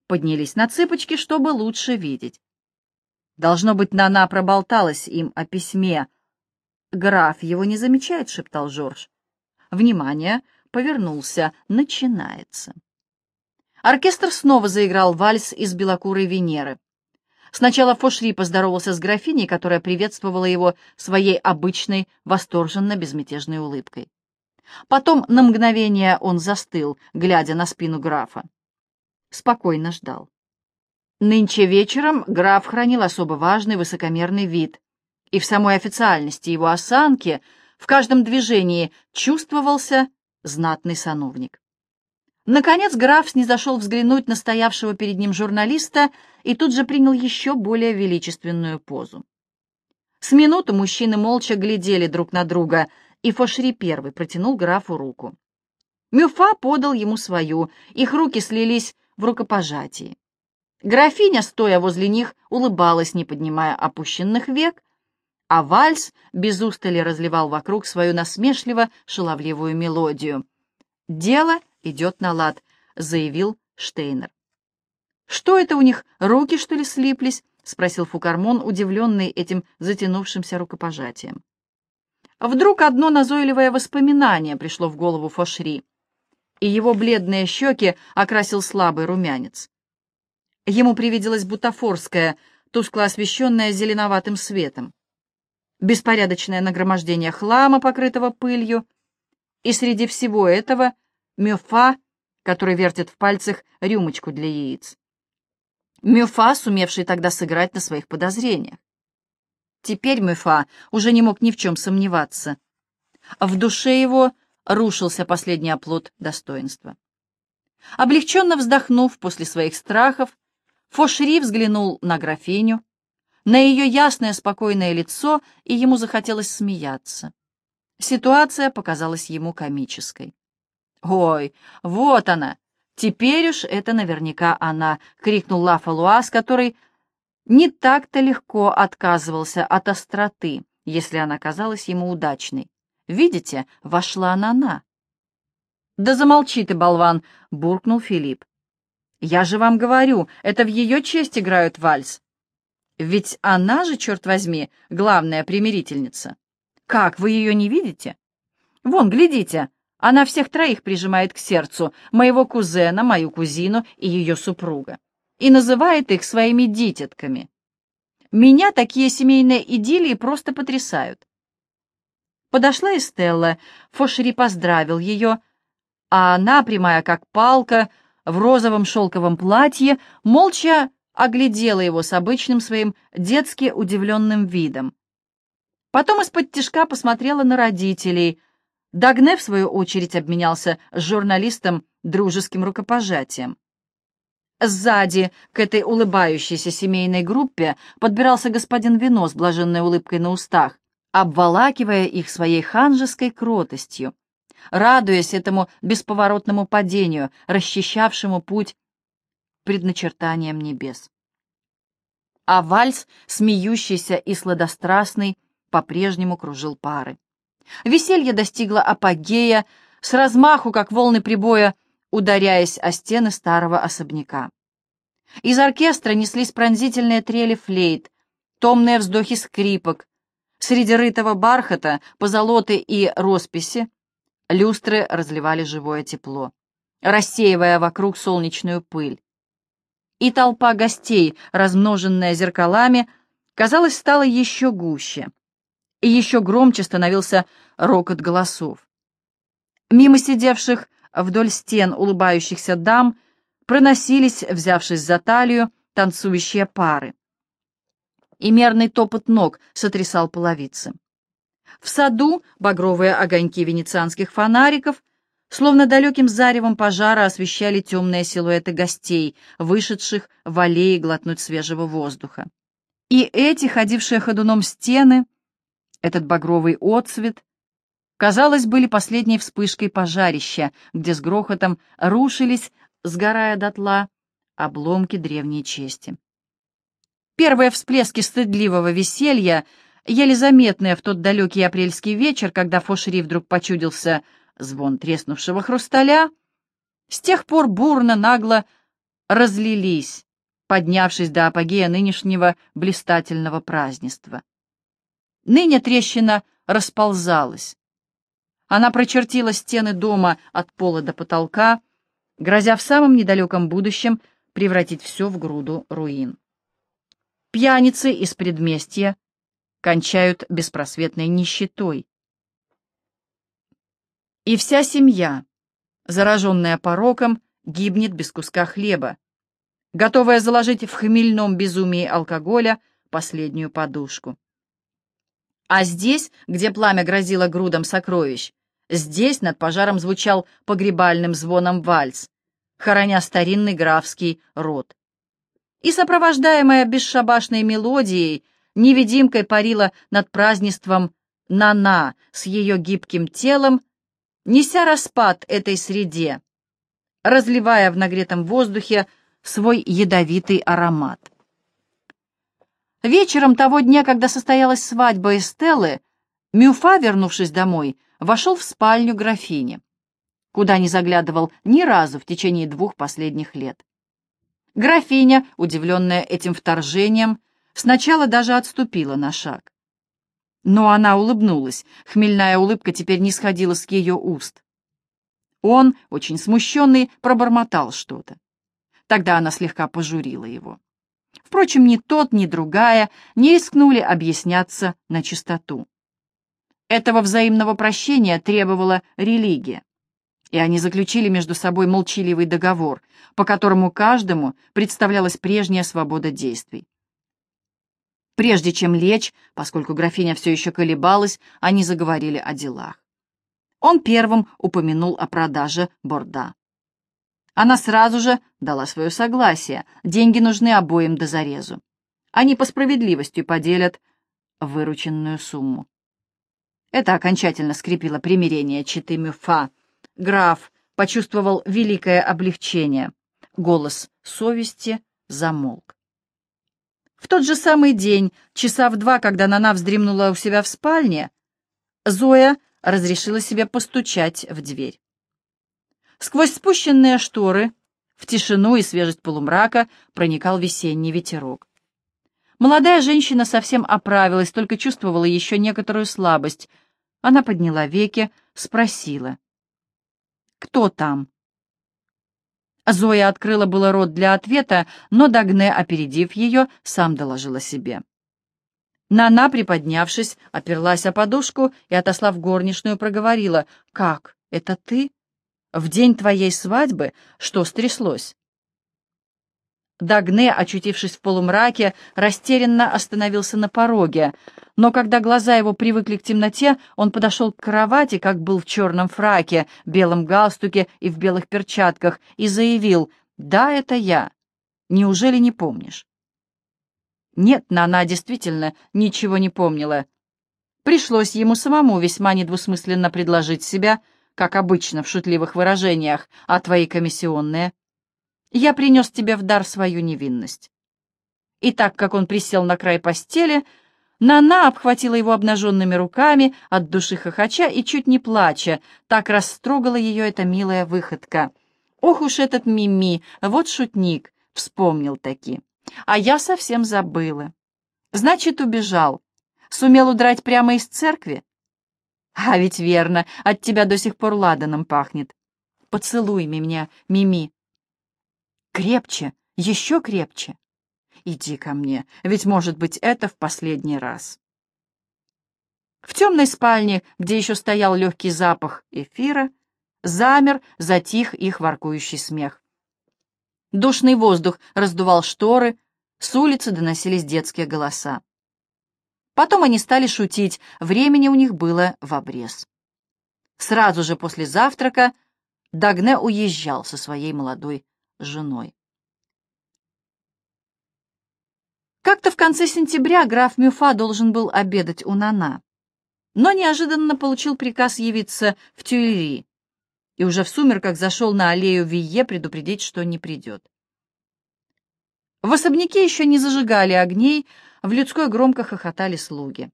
поднялись на цыпочки, чтобы лучше видеть. Должно быть, Нана проболталась им о письме. «Граф его не замечает», — шептал Жорж. «Внимание!» — повернулся. «Начинается». Оркестр снова заиграл вальс из белокурой Венеры. Сначала Фошри поздоровался с графиней, которая приветствовала его своей обычной, восторженно-безмятежной улыбкой. Потом на мгновение он застыл, глядя на спину графа. Спокойно ждал. Нынче вечером граф хранил особо важный высокомерный вид, и в самой официальности его осанки, в каждом движении чувствовался знатный сановник. Наконец граф снизошел взглянуть на стоявшего перед ним журналиста и тут же принял еще более величественную позу. С минуту мужчины молча глядели друг на друга, и Фошри первый протянул графу руку. Мюфа подал ему свою, их руки слились в рукопожатии. Графиня, стоя возле них, улыбалась, не поднимая опущенных век, а вальс без устали разливал вокруг свою насмешливо-шаловливую мелодию. «Дело идет на лад», — заявил Штейнер. «Что это у них, руки, что ли, слиплись?» — спросил Фукармон, удивленный этим затянувшимся рукопожатием. Вдруг одно назойливое воспоминание пришло в голову Фошри, и его бледные щеки окрасил слабый румянец. Ему привиделось бутафорское, тускло освещенное зеленоватым светом. Беспорядочное нагромождение хлама, покрытого пылью, и среди всего этого Мюфа, который вертит в пальцах рюмочку для яиц. Мюфа, сумевший тогда сыграть на своих подозрениях. Теперь Мюфа уже не мог ни в чем сомневаться. В душе его рушился последний оплот достоинства. Облегченно вздохнув после своих страхов, Фошри взглянул на графиню, на ее ясное спокойное лицо, и ему захотелось смеяться. Ситуация показалась ему комической. «Ой, вот она! Теперь уж это наверняка она!» — крикнул Лафалуас, который не так-то легко отказывался от остроты, если она казалась ему удачной. «Видите, вошла она-на!» «Да замолчи ты, болван!» — буркнул Филипп. Я же вам говорю, это в ее честь играют вальс. Ведь она же, черт возьми, главная примирительница. Как, вы ее не видите? Вон, глядите, она всех троих прижимает к сердцу, моего кузена, мою кузину и ее супруга, и называет их своими дитятками. Меня такие семейные идиллии просто потрясают. Подошла и Стелла, Фошери поздравил ее, а она, прямая как палка, в розовом шелковом платье, молча оглядела его с обычным своим детски удивленным видом. Потом из-под тишка посмотрела на родителей. Дагне, в свою очередь, обменялся с журналистом дружеским рукопожатием. Сзади, к этой улыбающейся семейной группе, подбирался господин Вино с блаженной улыбкой на устах, обволакивая их своей ханжеской кротостью радуясь этому бесповоротному падению, расчищавшему путь предначертанием небес. А вальс, смеющийся и сладострастный, по-прежнему кружил пары. Веселье достигло апогея, с размаху, как волны прибоя, ударяясь о стены старого особняка. Из оркестра неслись пронзительные трели флейт, томные вздохи скрипок. Среди рытого бархата, позолоты и росписи Люстры разливали живое тепло, рассеивая вокруг солнечную пыль. И толпа гостей, размноженная зеркалами, казалось, стала еще гуще. И еще громче становился рокот голосов. Мимо сидевших вдоль стен улыбающихся дам проносились, взявшись за талию, танцующие пары. И мерный топот ног сотрясал половицы. В саду багровые огоньки венецианских фонариков, словно далеким заревом пожара, освещали темные силуэты гостей, вышедших в аллеи глотнуть свежего воздуха. И эти, ходившие ходуном стены, этот багровый отцвет, казалось, были последней вспышкой пожарища, где с грохотом рушились, сгорая дотла, обломки древней чести. Первые всплески стыдливого веселья — еле заметные в тот далекий апрельский вечер, когда Фошери вдруг почудился звон треснувшего хрусталя, с тех пор бурно, нагло разлились, поднявшись до апогея нынешнего блистательного празднества. Ныне трещина расползалась. Она прочертила стены дома от пола до потолка, грозя в самом недалеком будущем превратить все в груду руин. Пьяницы из предместья кончают беспросветной нищетой. И вся семья, зараженная пороком, гибнет без куска хлеба, готовая заложить в хмельном безумии алкоголя последнюю подушку. А здесь, где пламя грозило грудом сокровищ, здесь над пожаром звучал погребальным звоном вальс, хороня старинный графский род. И сопровождаемая бесшабашной мелодией, невидимкой парила над празднеством Нана с ее гибким телом, неся распад этой среде, разливая в нагретом воздухе свой ядовитый аромат. Вечером того дня, когда состоялась свадьба Эстеллы, Мюфа, вернувшись домой, вошел в спальню графини, куда не заглядывал ни разу в течение двух последних лет. Графиня, удивленная этим вторжением, сначала даже отступила на шаг. Но она улыбнулась, хмельная улыбка теперь не сходила с ее уст. Он, очень смущенный, пробормотал что-то. Тогда она слегка пожурила его. Впрочем, ни тот, ни другая не рискнули объясняться на чистоту. Этого взаимного прощения требовала религия, и они заключили между собой молчаливый договор, по которому каждому представлялась прежняя свобода действий. Прежде чем лечь, поскольку графиня все еще колебалась, они заговорили о делах. Он первым упомянул о продаже борда. Она сразу же дала свое согласие. Деньги нужны обоим до зарезу. Они по справедливости поделят вырученную сумму. Это окончательно скрепило примирение Читы Мюфа. Граф почувствовал великое облегчение. Голос совести замолк. В тот же самый день, часа в два, когда Нана вздремнула у себя в спальне, Зоя разрешила себе постучать в дверь. Сквозь спущенные шторы, в тишину и свежесть полумрака, проникал весенний ветерок. Молодая женщина совсем оправилась, только чувствовала еще некоторую слабость. Она подняла веки, спросила. «Кто там?» Зоя открыла было рот для ответа, но Дагне, опередив ее, сам доложила себе. Нана, приподнявшись, оперлась о подушку и, отослав горничную, проговорила. «Как? Это ты?» В день твоей свадьбы что стряслось?» Дагне, очутившись в полумраке, растерянно остановился на пороге, но когда глаза его привыкли к темноте, он подошел к кровати, как был в черном фраке, белом галстуке и в белых перчатках, и заявил «Да, это я. Неужели не помнишь?» Нет, Нана действительно ничего не помнила. Пришлось ему самому весьма недвусмысленно предложить себя — как обычно в шутливых выражениях, а твои комиссионные. Я принес тебе в дар свою невинность. И так как он присел на край постели, Нана обхватила его обнаженными руками, от души хохоча и чуть не плача, так растрогала ее эта милая выходка. Ох уж этот Мими, вот шутник, вспомнил таки. А я совсем забыла. Значит, убежал. Сумел удрать прямо из церкви? А ведь верно, от тебя до сих пор ладаном пахнет. Поцелуй меня, Мими. Крепче, еще крепче. Иди ко мне, ведь, может быть, это в последний раз. В темной спальне, где еще стоял легкий запах эфира, замер, затих их воркующий смех. Душный воздух раздувал шторы, с улицы доносились детские голоса. Потом они стали шутить, времени у них было в обрез. Сразу же после завтрака Дагне уезжал со своей молодой женой. Как-то в конце сентября граф Мюфа должен был обедать у Нана, но неожиданно получил приказ явиться в Тюильри и уже в сумерках зашел на аллею Вие предупредить, что не придет. В особняке еще не зажигали огней, в людской громко хохотали слуги.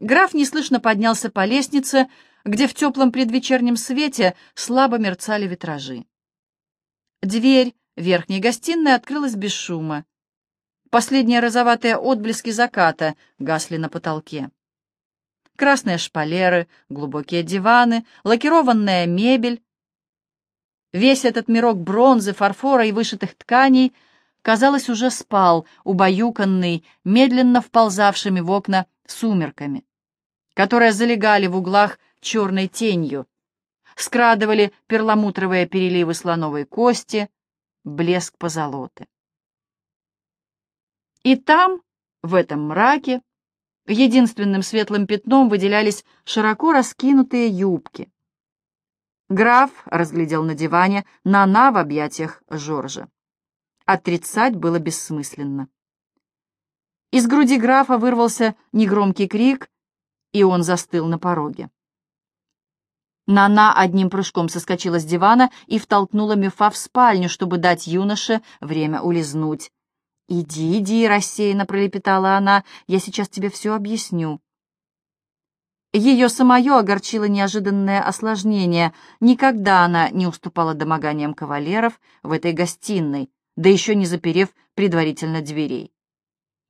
Граф неслышно поднялся по лестнице, где в теплом предвечернем свете слабо мерцали витражи. Дверь верхней гостиной открылась без шума. Последние розоватые отблески заката гасли на потолке. красные шпалеры, глубокие диваны, лакированная мебель. Весь этот мирок бронзы, фарфора и вышитых тканей, казалось, уже спал, убаюканный, медленно вползавшими в окна сумерками, которые залегали в углах черной тенью, скрадывали перламутровые переливы слоновой кости, блеск позолоты. И там, в этом мраке, единственным светлым пятном выделялись широко раскинутые юбки. Граф разглядел на диване Нана в объятиях Жоржа. Отрицать было бессмысленно. Из груди графа вырвался негромкий крик, и он застыл на пороге. Нана одним прыжком соскочила с дивана и втолкнула Мюфа в спальню, чтобы дать юноше время улизнуть. «Иди, иди», — рассеянно пролепетала она, — «я сейчас тебе все объясню». Ее самое огорчило неожиданное осложнение. Никогда она не уступала домоганиям кавалеров в этой гостиной, да еще не заперев предварительно дверей.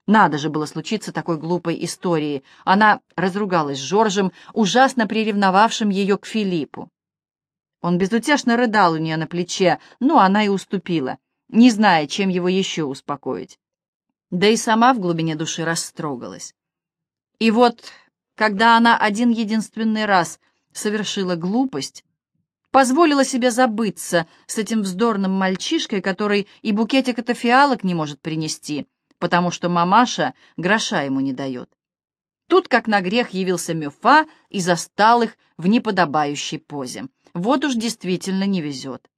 Надо же было случиться такой глупой истории. Она разругалась с Жоржем, ужасно приревновавшим ее к Филиппу. Он безутешно рыдал у нее на плече, но она и уступила, не зная, чем его еще успокоить. Да и сама в глубине души растрогалась. И вот, когда она один единственный раз совершила глупость, позволила себе забыться с этим вздорным мальчишкой, который и букетик это фиалок не может принести, потому что мамаша гроша ему не дает. Тут, как на грех, явился Мюфа и застал их в неподобающей позе. Вот уж действительно не везет.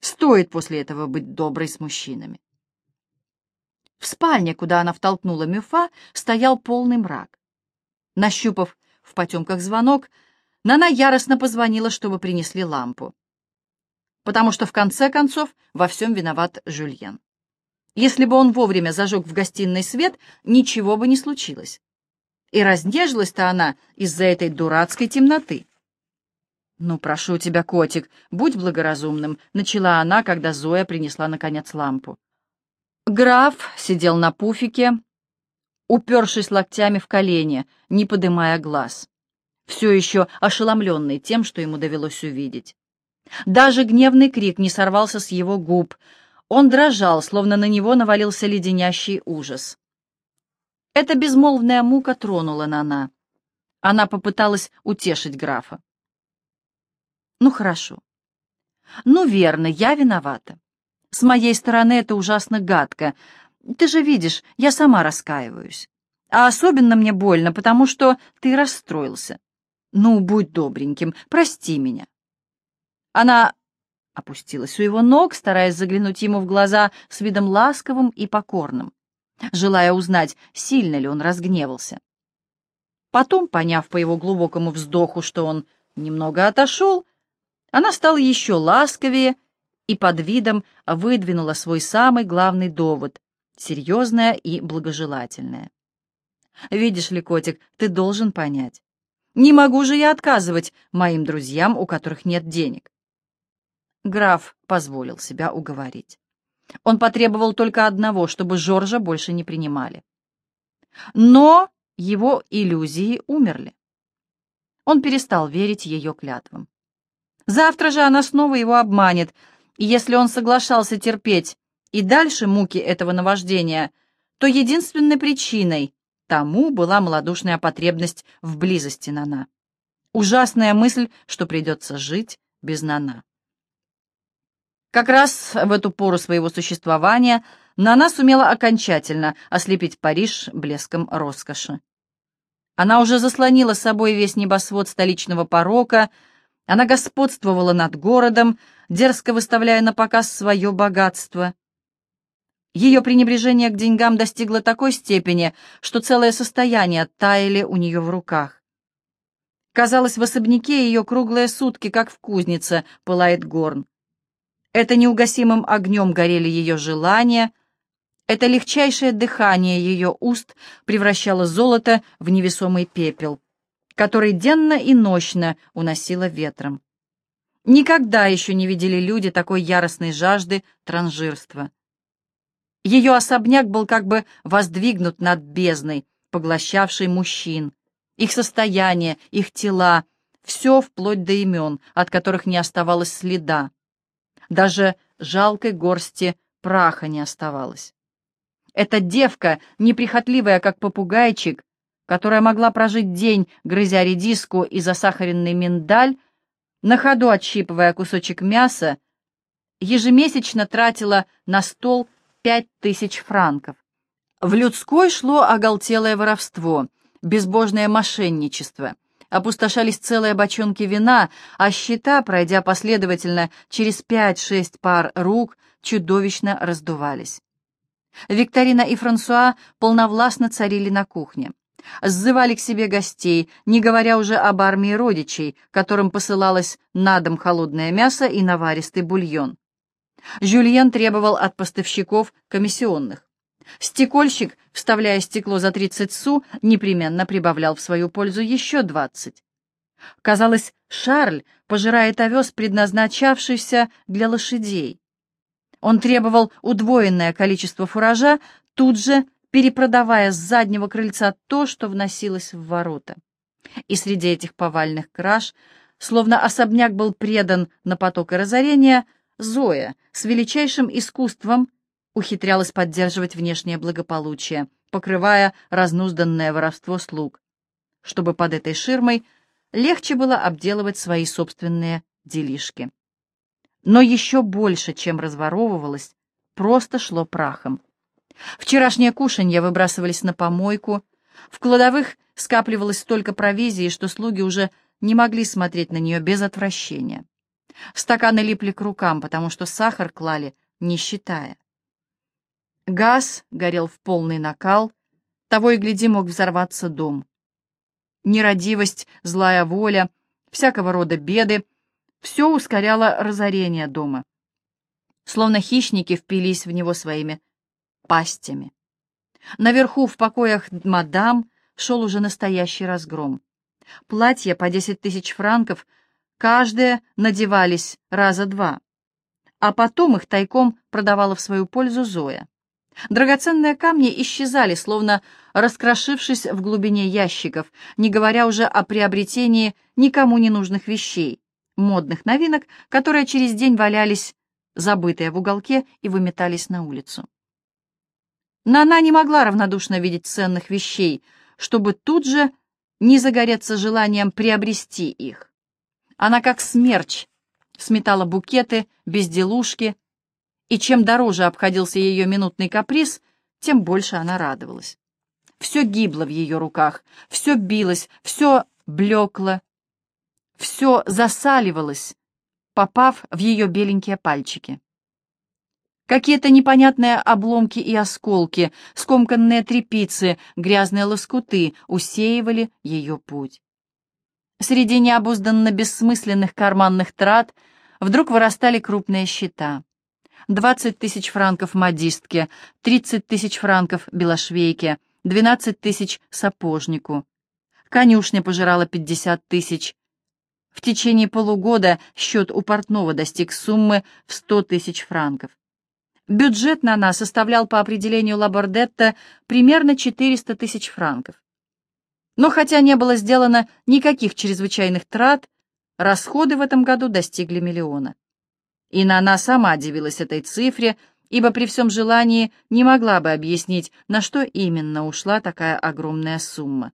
Стоит после этого быть доброй с мужчинами. В спальне, куда она втолкнула Мюфа, стоял полный мрак. Нащупав в потемках звонок, Нана яростно позвонила, чтобы принесли лампу. Потому что, в конце концов, во всем виноват Жюльен. Если бы он вовремя зажег в гостиной свет, ничего бы не случилось. И разнежилась-то она из-за этой дурацкой темноты. «Ну, прошу тебя, котик, будь благоразумным», — начала она, когда Зоя принесла, наконец, лампу. Граф сидел на пуфике, упершись локтями в колени, не подымая глаз, все еще ошеломленный тем, что ему довелось увидеть. Даже гневный крик не сорвался с его губ — он дрожал, словно на него навалился леденящий ужас. Эта безмолвная мука тронула Нана. Она попыталась утешить графа. «Ну, хорошо. Ну, верно, я виновата. С моей стороны это ужасно гадко. Ты же видишь, я сама раскаиваюсь. А особенно мне больно, потому что ты расстроился. Ну, будь добреньким, прости меня». Она опустилась у его ног, стараясь заглянуть ему в глаза с видом ласковым и покорным, желая узнать, сильно ли он разгневался. Потом, поняв по его глубокому вздоху, что он немного отошел, она стала еще ласковее и под видом выдвинула свой самый главный довод, серьезное и благожелательное. «Видишь ли, котик, ты должен понять. Не могу же я отказывать моим друзьям, у которых нет денег. Граф позволил себя уговорить. Он потребовал только одного, чтобы Жоржа больше не принимали. Но его иллюзии умерли. Он перестал верить ее клятвам. Завтра же она снова его обманет, и если он соглашался терпеть и дальше муки этого наваждения, то единственной причиной тому была малодушная потребность в близости Нана. Ужасная мысль, что придется жить без Нана. Как раз в эту пору своего существования Нана сумела окончательно ослепить Париж блеском роскоши. Она уже заслонила собой весь небосвод столичного порока, она господствовала над городом, дерзко выставляя на показ свое богатство. Ее пренебрежение к деньгам достигло такой степени, что целое состояние таяли у нее в руках. Казалось, в особняке ее круглые сутки, как в кузнице, пылает горн. Это неугасимым огнем горели ее желания, это легчайшее дыхание ее уст превращало золото в невесомый пепел, который денно и нощно уносило ветром. Никогда еще не видели люди такой яростной жажды транжирства. Ее особняк был как бы воздвигнут над бездной, поглощавшей мужчин, их состояние, их тела, все вплоть до имен, от которых не оставалось следа. Даже жалкой горсти праха не оставалось. Эта девка, неприхотливая, как попугайчик, которая могла прожить день, грызя редиску и засахаренный миндаль, на ходу отщипывая кусочек мяса, ежемесячно тратила на стол пять тысяч франков. В людской шло оголтелое воровство, безбожное мошенничество. Опустошались целые бочонки вина, а счета, пройдя последовательно через пять-шесть пар рук, чудовищно раздувались. Викторина и Франсуа полновластно царили на кухне. Сзывали к себе гостей, не говоря уже об армии родичей, которым посылалось на дом холодное мясо и наваристый бульон. Жюльен требовал от поставщиков комиссионных. Стекольщик, вставляя стекло за 30 су, непременно прибавлял в свою пользу еще 20. Казалось, Шарль пожирает овес, предназначавшийся для лошадей. Он требовал удвоенное количество фуража, тут же перепродавая с заднего крыльца то, что вносилось в ворота. И среди этих повальных краж, словно особняк был предан на поток и разорения, Зоя с величайшим искусством ухитрялась поддерживать внешнее благополучие, покрывая разнузданное воровство слуг, чтобы под этой ширмой легче было обделывать свои собственные делишки. Но еще больше, чем разворовывалось, просто шло прахом. Вчерашние кушанья выбрасывались на помойку, в кладовых скапливалось столько провизии, что слуги уже не могли смотреть на нее без отвращения. Стаканы липли к рукам, потому что сахар клали, не считая. Газ горел в полный накал, того и гляди мог взорваться дом. Нерадивость, злая воля, всякого рода беды — все ускоряло разорение дома. Словно хищники впились в него своими пастями. Наверху, в покоях мадам, шел уже настоящий разгром. Платья по десять тысяч франков, каждое надевались раза два, а потом их тайком продавала в свою пользу Зоя. Драгоценные камни исчезали, словно раскрошившись в глубине ящиков, не говоря уже о приобретении никому не нужных вещей, модных новинок, которые через день валялись, забытые в уголке, и выметались на улицу. Но она не могла равнодушно видеть ценных вещей, чтобы тут же не загореться желанием приобрести их. Она как смерч сметала букеты, безделушки, и чем дороже обходился ее минутный каприз, тем больше она радовалась. Все гибло в ее руках, все билось, все блекло, все засаливалось, попав в ее беленькие пальчики. Какие-то непонятные обломки и осколки, скомканные трепицы, грязные лоскуты усеивали ее путь. Среди необузданно бессмысленных карманных трат вдруг вырастали крупные счета. 20 тысяч франков модистке, 30 тысяч франков белошвейке, 12 тысяч сапожнику. Конюшня пожирала 50 тысяч. В течение полугода счет у портного достиг суммы в 100 тысяч франков. Бюджет на нас составлял по определению Лабордетта примерно 400 тысяч франков. Но хотя не было сделано никаких чрезвычайных трат, расходы в этом году достигли миллиона. И Нана сама дивилась этой цифре, ибо при всем желании не могла бы объяснить, на что именно ушла такая огромная сумма.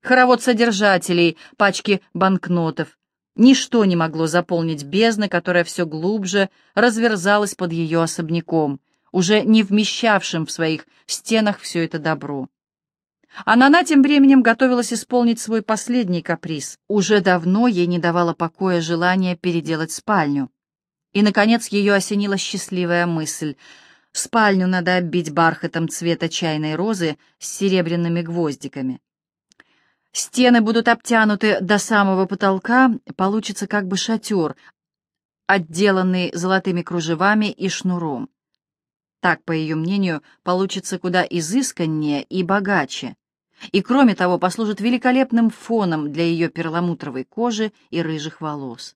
Хоровод содержателей, пачки банкнотов. Ничто не могло заполнить бездны, которая все глубже разверзалась под ее особняком, уже не вмещавшим в своих стенах все это добро. А Нана тем временем готовилась исполнить свой последний каприз. Уже давно ей не давало покоя желание переделать спальню. И, наконец, ее осенила счастливая мысль. Спальню надо оббить бархатом цвета чайной розы с серебряными гвоздиками. Стены будут обтянуты до самого потолка, получится как бы шатер, отделанный золотыми кружевами и шнуром. Так, по ее мнению, получится куда изысканнее и богаче. И, кроме того, послужит великолепным фоном для ее перламутровой кожи и рыжих волос.